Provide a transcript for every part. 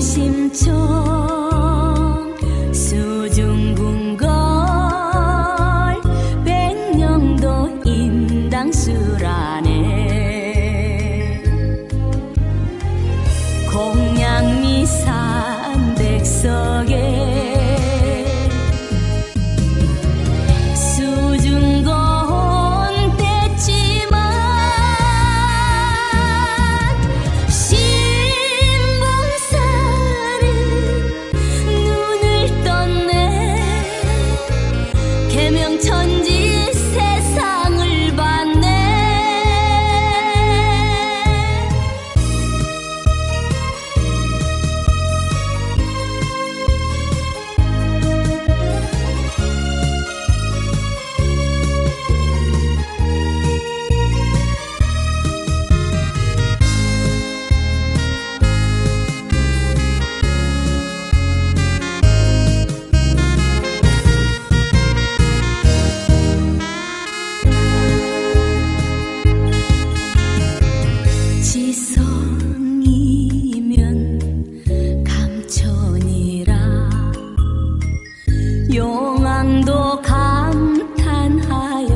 心中。 용암도 감탄하여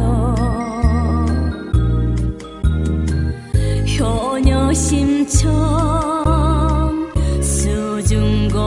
효녀 심청 수중고